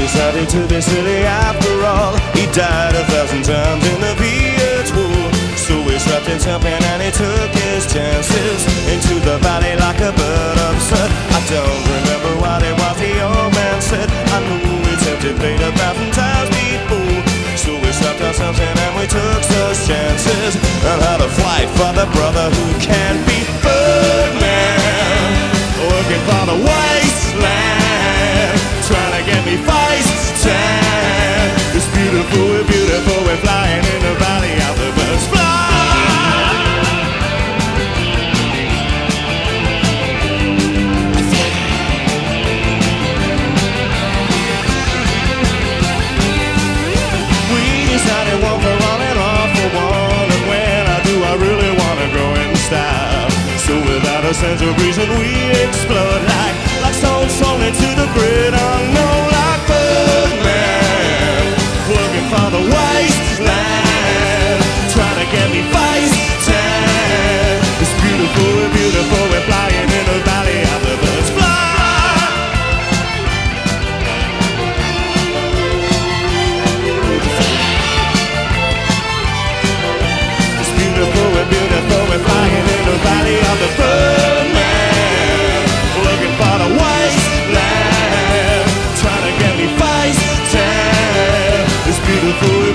decided to be silly after all. He died a thousand times in the Vietnam War. So he strapped himself in and he took his chances into the valley like a bird soot. I don't remember what it was the old man said. I knew we tempted fate a thousand times before. So we strapped ourselves in and we took those chances and had a fight for the brother who can't be Birdman. Looking for the wasteland, to me face tan. It's beautiful, we're beautiful, we're flying in the valley of the birds fly. We decided one for all and all for one, and when I do, I really wanna go in style. So without a sense of reason, we explode like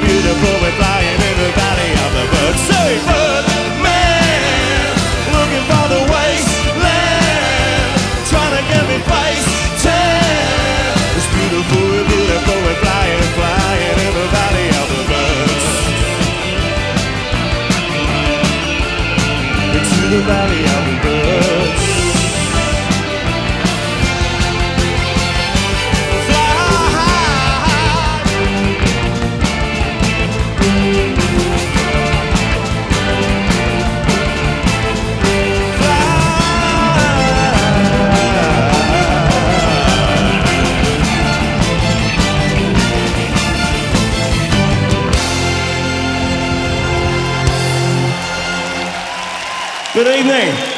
beautiful, we're flying in the valley of the birds. Say Birdman, looking for the wasteland, trying to get me face. It's beautiful, beautiful, we're flying, flying in the valley of the birds. into the valley of the birds. Good evening.